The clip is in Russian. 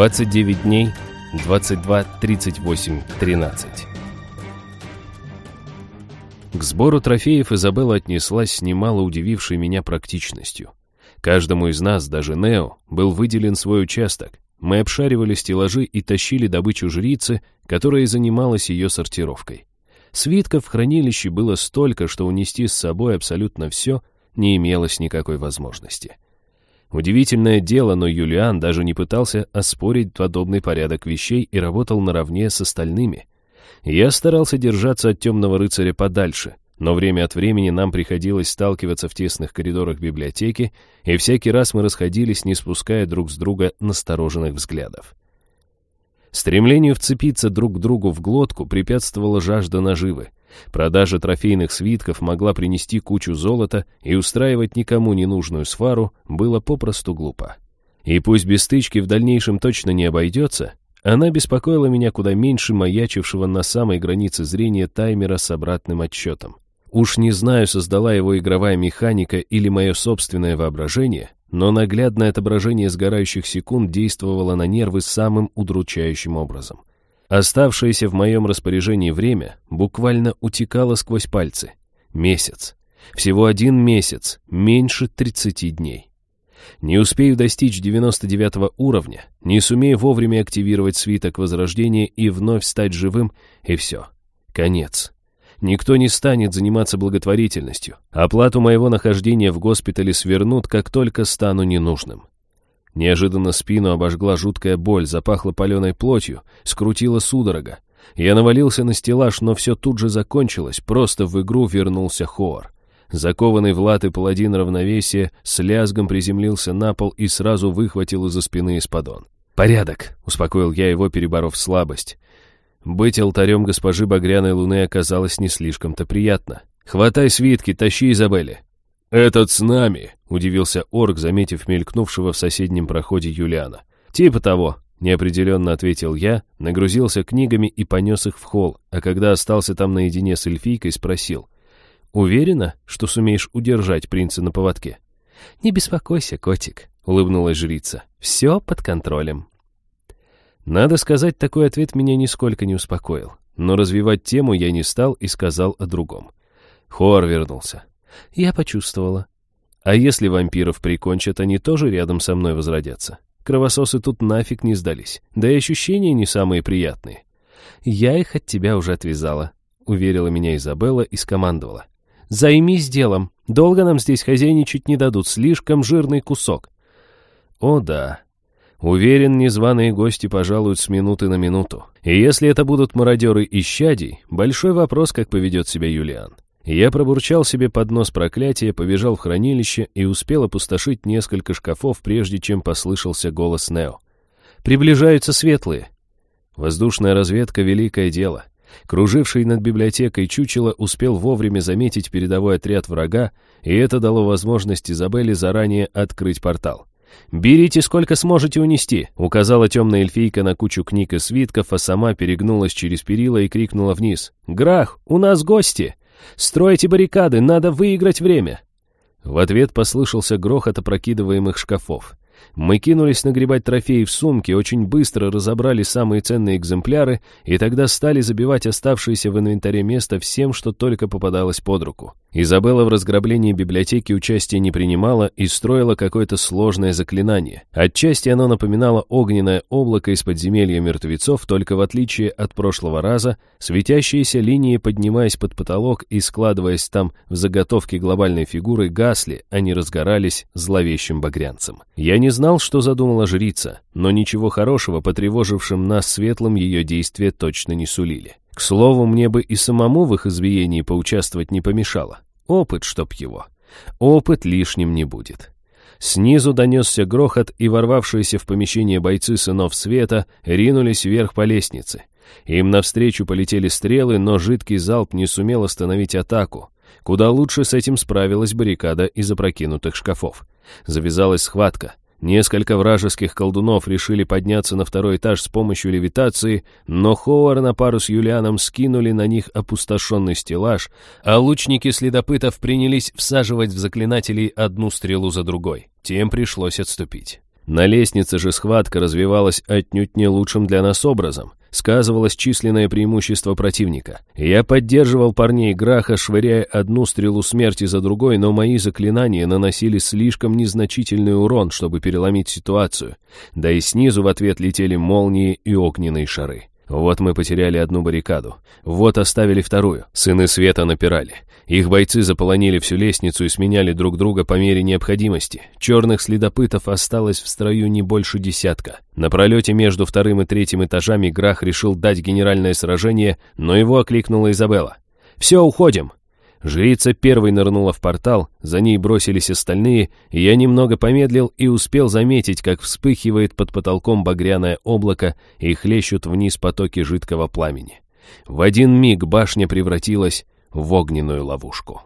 29 дней, 22, 38, 13. К сбору трофеев Изабелла отнеслась с немало удивившей меня практичностью. Каждому из нас, даже Нео, был выделен свой участок. Мы обшаривали стеллажи и тащили добычу жрицы, которая занималась ее сортировкой. Свитков в хранилище было столько, что унести с собой абсолютно все не имелось никакой возможности. Удивительное дело, но Юлиан даже не пытался оспорить подобный порядок вещей и работал наравне с остальными. Я старался держаться от темного рыцаря подальше, но время от времени нам приходилось сталкиваться в тесных коридорах библиотеки, и всякий раз мы расходились, не спуская друг с друга настороженных взглядов. Стремлению вцепиться друг к другу в глотку препятствовала жажда наживы. Продажа трофейных свитков могла принести кучу золота, и устраивать никому не нужную сфару было попросту глупо. И пусть без стычки в дальнейшем точно не обойдется, она беспокоила меня куда меньше маячившего на самой границе зрения таймера с обратным отсчетом. Уж не знаю, создала его игровая механика или мое собственное воображение, но наглядное отображение сгорающих секунд действовало на нервы самым удручающим образом. Оставшееся в моем распоряжении время буквально утекало сквозь пальцы. Месяц. Всего один месяц, меньше 30 дней. Не успею достичь 99 уровня, не сумею вовремя активировать свиток возрождения и вновь стать живым, и все. Конец. Никто не станет заниматься благотворительностью. Оплату моего нахождения в госпитале свернут, как только стану ненужным. Неожиданно спину обожгла жуткая боль, запахло паленой плотью, скрутила судорога. Я навалился на стеллаж, но все тут же закончилось, просто в игру вернулся Хоор. Закованный в латы паладин равновесия с лязгом приземлился на пол и сразу выхватил из-за спины исподон. «Порядок», — успокоил я его, переборов слабость. Быть алтарем госпожи Багряной Луны оказалось не слишком-то приятно. «Хватай свитки, тащи Изабелли». «Этот с нами», — удивился орк, заметив мелькнувшего в соседнем проходе Юлиана. «Типа того», — неопределенно ответил я, нагрузился книгами и понес их в холл, а когда остался там наедине с эльфийкой, спросил. «Уверена, что сумеешь удержать принца на поводке?» «Не беспокойся, котик», — улыбнулась жрица. «Все под контролем». Надо сказать, такой ответ меня нисколько не успокоил. Но развивать тему я не стал и сказал о другом. Хор вернулся. Я почувствовала. А если вампиров прикончат, они тоже рядом со мной возродятся. Кровососы тут нафиг не сдались. Да и ощущения не самые приятные. Я их от тебя уже отвязала, уверила меня Изабелла и скомандовала. Займись делом. Долго нам здесь хозяйничать не дадут, слишком жирный кусок. О да. Уверен, незваные гости пожалуют с минуты на минуту. И если это будут мародеры и щадий, большой вопрос, как поведет себя Юлиан. Я пробурчал себе под нос проклятия, побежал в хранилище и успел опустошить несколько шкафов, прежде чем послышался голос Нео. «Приближаются светлые!» Воздушная разведка — великое дело. Круживший над библиотекой чучело успел вовремя заметить передовой отряд врага, и это дало возможность Изабелле заранее открыть портал. «Берите, сколько сможете унести», — указала темная эльфийка на кучу книг и свитков, а сама перегнулась через перила и крикнула вниз. «Грах, у нас гости!» «Стройте баррикады, надо выиграть время!» В ответ послышался грохот опрокидываемых шкафов. Мы кинулись нагребать трофеи в сумки, очень быстро разобрали самые ценные экземпляры и тогда стали забивать оставшееся в инвентаре место всем, что только попадалось под руку. Изабелла в разграблении библиотеки участия не принимала и строила какое-то сложное заклинание. Отчасти оно напоминало огненное облако из подземелья мертвецов, только в отличие от прошлого раза, светящиеся линии, поднимаясь под потолок и складываясь там в заготовке глобальной фигуры, гасли, а не разгорались зловещим багрянцем. Я не знал, что задумала жрица, но ничего хорошего, потревожившим нас светлым, ее действия точно не сулили. К слову, мне бы и самому в их избиении поучаствовать не помешало. Опыт, чтоб его. Опыт лишним не будет. Снизу донесся грохот, и ворвавшиеся в помещение бойцы сынов света ринулись вверх по лестнице. Им навстречу полетели стрелы, но жидкий залп не сумел остановить атаку. Куда лучше с этим справилась баррикада из опрокинутых шкафов. Завязалась схватка. Несколько вражеских колдунов решили подняться на второй этаж с помощью левитации, но Хоуар на пару с Юлианом скинули на них опустошенный стеллаж, а лучники следопытов принялись всаживать в заклинателей одну стрелу за другой. Тем пришлось отступить. На лестнице же схватка развивалась отнюдь не лучшим для нас образом. Сказывалось численное преимущество противника. Я поддерживал парней Граха, швыряя одну стрелу смерти за другой, но мои заклинания наносили слишком незначительный урон, чтобы переломить ситуацию. Да и снизу в ответ летели молнии и огненные шары. Вот мы потеряли одну баррикаду. Вот оставили вторую. Сыны света напирали. Их бойцы заполонили всю лестницу и сменяли друг друга по мере необходимости. Черных следопытов осталось в строю не больше десятка. На пролете между вторым и третьим этажами Грах решил дать генеральное сражение, но его окликнула Изабелла. «Все, уходим!» Жрица первой нырнула в портал, за ней бросились остальные, и я немного помедлил и успел заметить, как вспыхивает под потолком багряное облако и хлещут вниз потоки жидкого пламени. В один миг башня превратилась в огненную ловушку.